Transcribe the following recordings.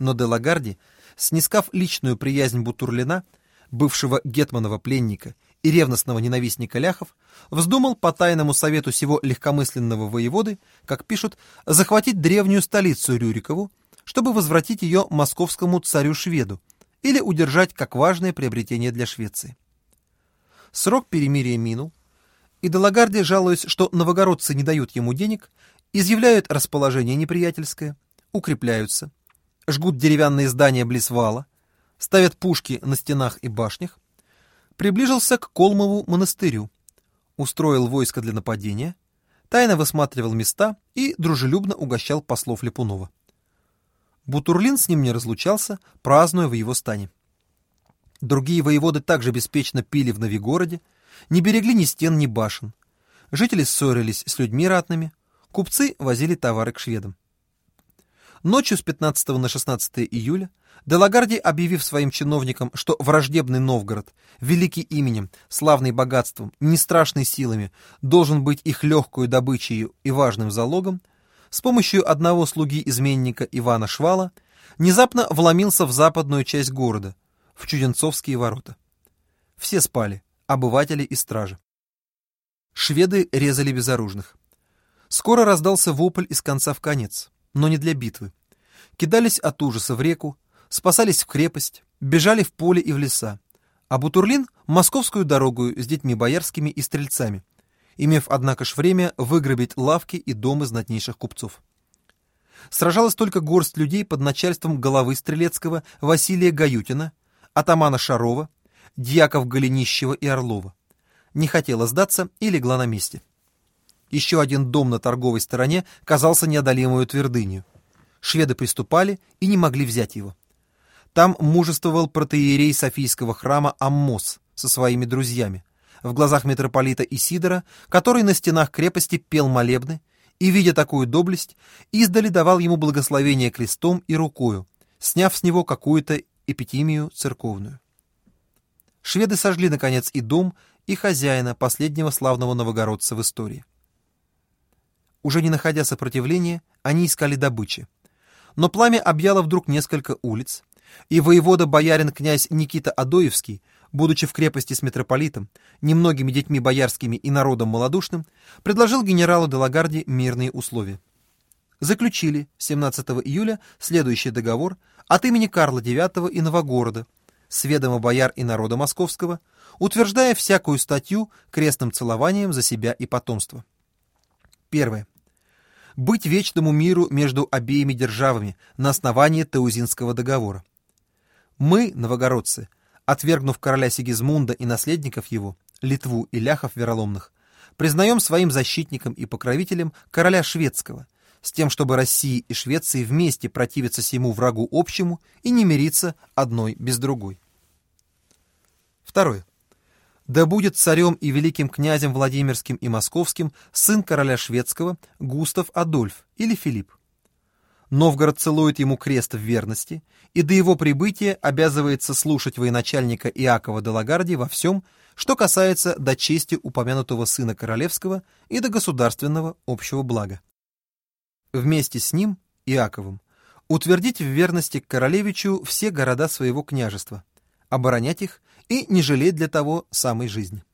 Но Делагарди, снискав личную приязнь Бутурлина, бывшего гетманова пленника и ревностного ненавистника ляхов, вздумал по тайному совету сего легкомысленного воеводы, как пишут, захватить древнюю столицу Рюрикову, чтобы возвратить ее московскому царю-шведу или удержать как важное приобретение для Швеции. Срок перемирия минул, и Делагарди, жалуясь, что новогородцы не дают ему денег, изъявляют расположение неприятельское, укрепляются, жгут деревянные здания близ вала, ставят пушки на стенах и башнях, приближился к Колмову монастырю, устроил войско для нападения, тайно высматривал места и дружелюбно угощал послов Липунова. Бутурлин с ним не разлучался, празднуя в его стане. Другие воеводы также беспечно пили в Новигороде, не берегли ни стен, ни башен. Жители ссорились с людьми ратными, купцы возили товары к шведам. Ночью с 15 на 16 июля Делагарди, объявив своим чиновникам, что враждебный Новгород, великий именем, славный богатством, не страшной силами, должен быть их легкую добычей и важным залогом, с помощью одного слуги-изменника Ивана Швала внезапно вломился в западную часть города, в Чуденцовские ворота. Все спали, обыватели и стражи. Шведы резали безоружных. Скоро раздался вопль из конца в конец, но не для битвы. Кидались от ужаса в реку, спасались в крепость, бежали в поле и в леса, а Бутурлин — московскую дорогу с детьми боярскими и стрельцами, имев, однако ж, время выграбить лавки и дома знатнейших купцов. Сражалась только горсть людей под начальством головы Стрелецкого Василия Гаютина, атамана Шарова, дьяков Голенищева и Орлова. Не хотела сдаться и легла на месте. Еще один дом на торговой стороне казался неодолимую твердынью. Шведы приступали и не могли взять его. Там мужествовал протеерей Софийского храма Аммос со своими друзьями, в глазах митрополита Исидора, который на стенах крепости пел молебны, и, видя такую доблесть, издали давал ему благословение крестом и рукою, сняв с него какую-то эпитимию церковную. Шведы сожгли, наконец, и дом, и хозяина, последнего славного новогородца в истории. Уже не находя сопротивления, они искали добычи. Но пламя объяло вдруг несколько улиц, и воевода-боярин-князь Никита Адоевский, будучи в крепости с митрополитом, немногими детьми боярскими и народом малодушным, предложил генералу Делагарди мирные условия. Заключили 17 июля следующий договор от имени Карла IX и Новогорода, с ведома бояр и народа московского, утверждая всякую статью крестным целованием за себя и потомство. Первое. Быть вечному миру между обеими державами на основании Таузинского договора. Мы, новогородцы, отвергнув короля Сигизмунда и наследников его, Литву и ляхов вероломных, признаем своим защитником и покровителем короля шведского – с тем, чтобы России и Швеции вместе противиться всему врагу общему и не мириться одной без другой. Второе. Да будет царем и великим князем Владимирским и Московским сын короля шведского Густав Адольф или Филипп. Новгород целует ему крест в верности, и до его прибытия обязывается слушать военачальника Иакова де Лагарди во всем, что касается до чести упомянутого сына королевского и до государственного общего блага вместе с ним, Иаковым, утвердить в верности к королевичу все города своего княжества, оборонять их и не жалеть для того самой жизни.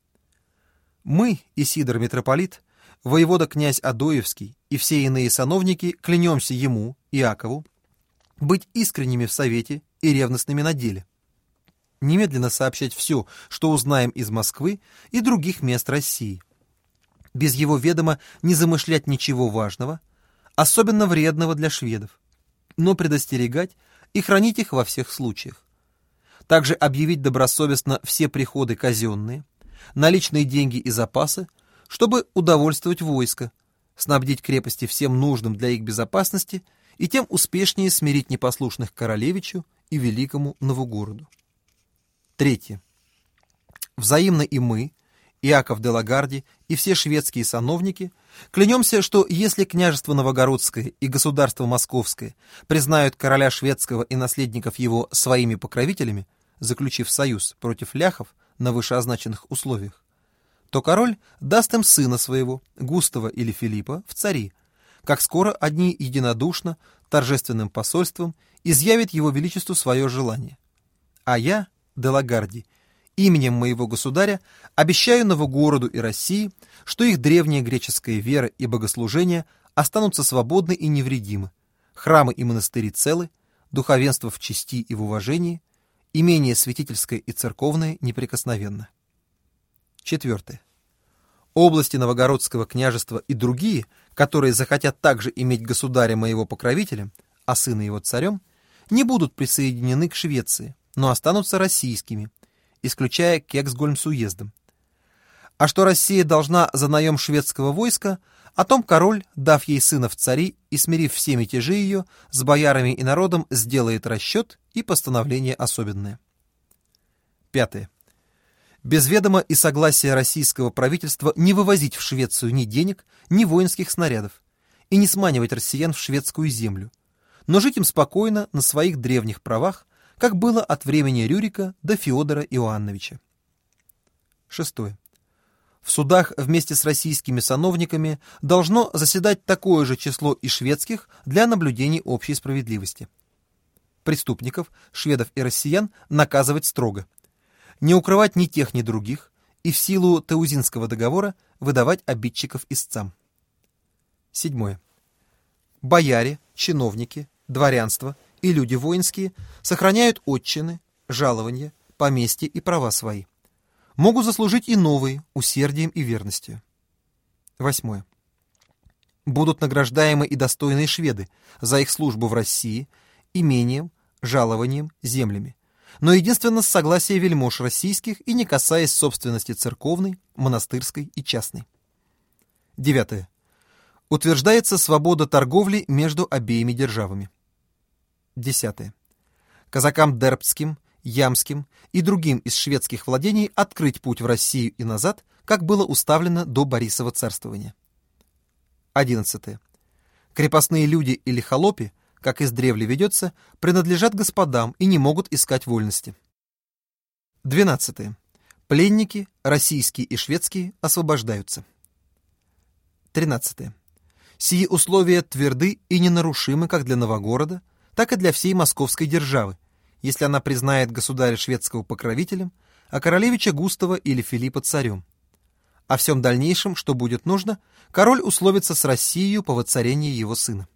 Мы, Исидор митрополит, воевода князь Адоевский и все иные сановники клянемся ему, Иакову, быть искренними в совете и ревностными на деле. Немедленно сообщать все, что узнаем из Москвы и других мест России. Без его ведома не замышлять ничего важного, особенно вредного для шведов, но предостерегать и хранить их во всех случаях. Также объявить добросовестно все приходы казенные, наличные деньги и запасы, чтобы удовольствовать войско, снабдить крепости всем нужным для их безопасности и тем успешнее смирить непослушных королевичу и великому Новогороду. Третье. Взаимно и мы, Иаков де Лагарди и все шведские сановники клянемся, что если княжество Новогородское и государство Московское признают короля шведского и наследников его своими покровителями, заключив союз против ляхов на вышеозначенных условиях, то король даст им сына своего, Густава или Филиппа, в цари, как скоро одни единодушно, торжественным посольством изъявит его величеству свое желание. А я, Делагарди, именем моего государя обещаю Новогороду и России, что их древняя греческая вера и богослужение останутся свободны и невредимы, храмы и монастыри целы, духовенство в чести и в уважении, имение святительское и церковное неприкосновенно. Четвертое. Области Новогородского княжества и другие, которые захотят также иметь государя моего покровителем, а сына его царем, не будут присоединены к Швеции, но останутся российскими, исключая Кексгольм с уездом. А что Россия должна за наем шведского войска, о том король, дав ей сына в цари и смирив все мятежи ее, с боярами и народом сделает расчет и постановление особенное. Пятое. Без ведома и согласия российского правительства не вывозить в Швецию ни денег, ни воинских снарядов и не сманивать россиян в шведскую землю, но жить им спокойно на своих древних правах, как было от времени Рюрика до Феодора Иоанновича. Шестое. В судах вместе с российскими сановниками должно заседать такое же число и шведских для наблюдений общей справедливости. Преступников, шведов и россиян наказывать строго. Не укрывать ни тех, ни других, и в силу Теузинского договора выдавать обидчиков истцам. Седьмое. Бояре, чиновники, дворянство и люди воинские сохраняют отчины, жалования, поместья и права свои. Могут заслужить и новые усердием и верностью. Восьмое. Будут награждаемы и достойные шведы за их службу в России имением, жалованием, землями, но единственно с согласия вельмож российских и не касаясь собственности церковной, монастырской и частной. Девятое. Утверждается свобода торговли между обеими державами. Десятое. Казакам дербцким, ямским и другим из шведских владений открыть путь в Россию и назад, как было уставлено до Борисова царствования. Одиннадцатое. Крепостные люди или холопи, как издревле ведется, принадлежат господам и не могут искать вольности. Двенадцатое. Пленники, российские и шведские, освобождаются. Тринадцатое. Сии условия тверды и ненарушимы как для Новогорода, так и для всей московской державы, если она признает государя шведского покровителем, а королевича Густава или Филиппа царем. О всем дальнейшем, что будет нужно, король условится с Россией по воцарении его сына.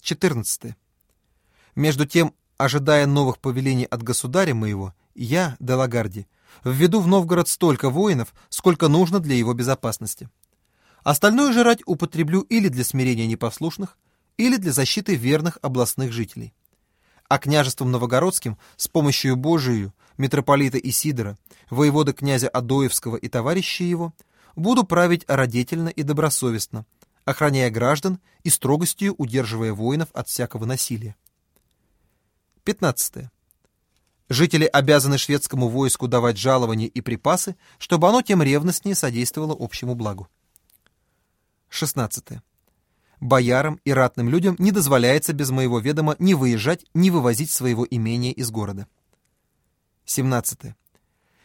14. Между тем, ожидая новых повелений от государя моего, я, Делагарди, введу в Новгород столько воинов, сколько нужно для его безопасности. Остальное же рать употреблю или для смирения непослушных, или для защиты верных областных жителей. А княжеством Новогородским с помощью Божию, митрополита Исидора, воевода князя Адоевского и товарищей его, буду править родительно и добросовестно, охраняя граждан и строгостью удерживая воинов от всякого насилия. 15. Жители обязаны шведскому войску давать жалования и припасы, чтобы оно тем ревностнее содействовало общему благу. 16 боярам и ратным людям не дозволяется без моего ведома ни выезжать, ни вывозить своего имения из города. 17.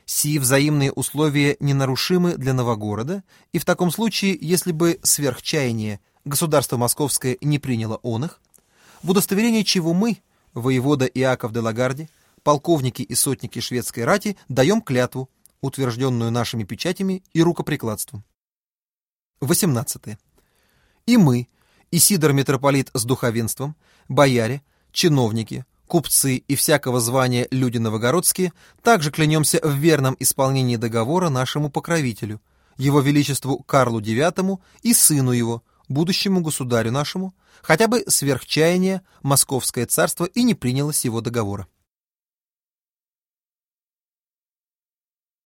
Сии взаимные условия ненарушимы для Новогорода, и в таком случае, если бы сверхчаяние государство московское не приняло он их, в удостоверение чего мы, воевода Иаков де Лагарди, полковники и сотники шведской рати, даем клятву, утвержденную нашими печатями и рукоприкладством. 18. И мы, и Сидор митрополит с духовенством, бояре, чиновники, купцы и всякого звания люди новогородские, также клянемся в верном исполнении договора нашему покровителю, его величеству Карлу IX и сыну его, будущему государю нашему, хотя бы сверхчаяние Московское царство и не приняло сего договора.